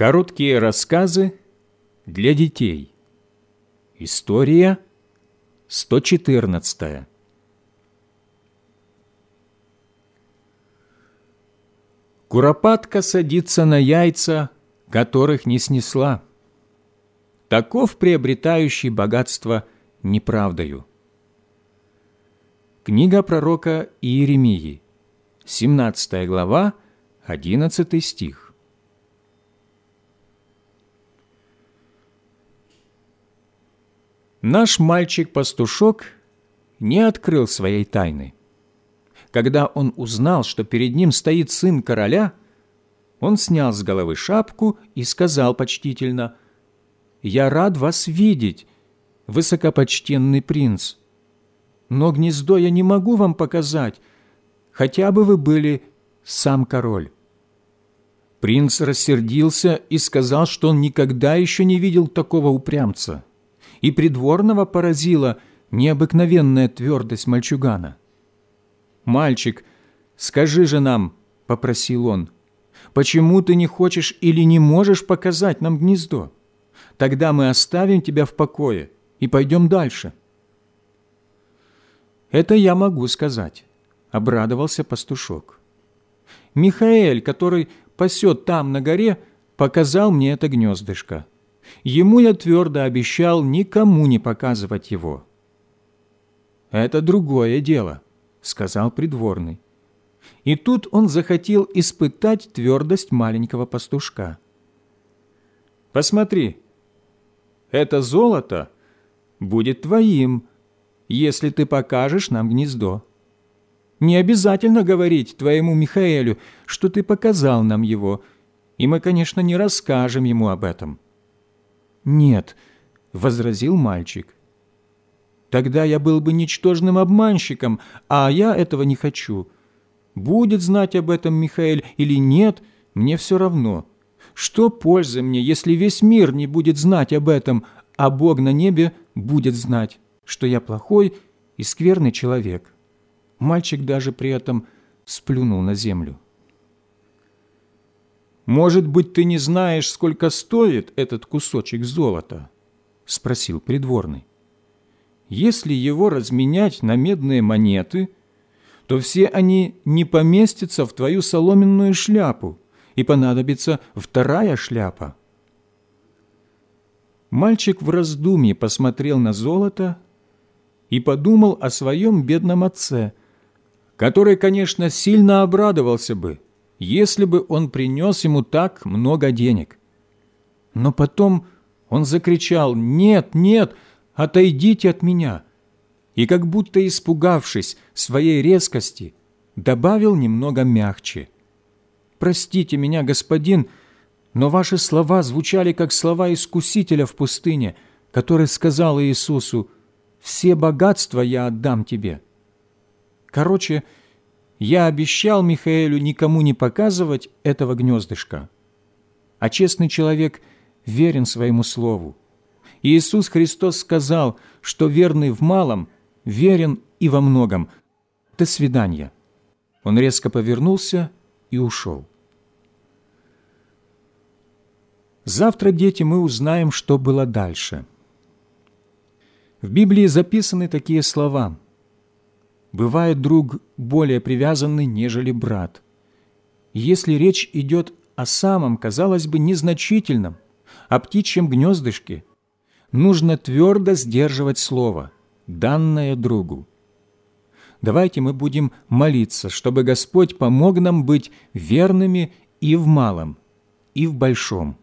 Короткие рассказы для детей. История 114. Куропатка садится на яйца, которых не снесла. Таков приобретающий богатство неправдою. Книга пророка Иеремии, 17 глава, 11 стих. Наш мальчик-пастушок не открыл своей тайны. Когда он узнал, что перед ним стоит сын короля, он снял с головы шапку и сказал почтительно, «Я рад вас видеть, высокопочтенный принц. Но гнездо я не могу вам показать, хотя бы вы были сам король». Принц рассердился и сказал, что он никогда еще не видел такого упрямца, и придворного поразила необыкновенная твердость мальчугана. «Мальчик, скажи же нам», — попросил он, — «почему ты не хочешь или не можешь показать нам гнездо? Тогда мы оставим тебя в покое и пойдем дальше». «Это я могу сказать», — обрадовался пастушок. «Михаэль, который пасет там, на горе, показал мне это гнездышко. Ему я твердо обещал никому не показывать его». «Это другое дело», — сказал придворный. И тут он захотел испытать твердость маленького пастушка. «Посмотри, это золото будет твоим, если ты покажешь нам гнездо. Не обязательно говорить твоему Михаэлю, что ты показал нам его, и мы, конечно, не расскажем ему об этом». «Нет», — возразил мальчик, Тогда я был бы ничтожным обманщиком, а я этого не хочу. Будет знать об этом Михаил или нет, мне все равно. Что пользы мне, если весь мир не будет знать об этом, а Бог на небе будет знать, что я плохой и скверный человек?» Мальчик даже при этом сплюнул на землю. «Может быть, ты не знаешь, сколько стоит этот кусочек золота?» – спросил придворный. Если его разменять на медные монеты, то все они не поместятся в твою соломенную шляпу, и понадобится вторая шляпа. Мальчик в раздумье посмотрел на золото и подумал о своем бедном отце, который, конечно, сильно обрадовался бы, если бы он принес ему так много денег. Но потом он закричал «Нет, нет!» отойдите от меня!» И как будто испугавшись своей резкости, добавил немного мягче. «Простите меня, господин, но ваши слова звучали, как слова искусителя в пустыне, который сказал Иисусу, «Все богатства я отдам тебе». Короче, я обещал Михаэлю никому не показывать этого гнездышка. А честный человек верен своему слову. Иисус Христос сказал, что верный в малом верен и во многом. До свидания. Он резко повернулся и ушел. Завтра, дети, мы узнаем, что было дальше. В Библии записаны такие слова. «Бывает друг более привязанный, нежели брат». Если речь идет о самом, казалось бы, незначительном, о птичьем гнездышке – нужно твердо сдерживать слово, данное другу. Давайте мы будем молиться, чтобы Господь помог нам быть верными и в малом, и в большом.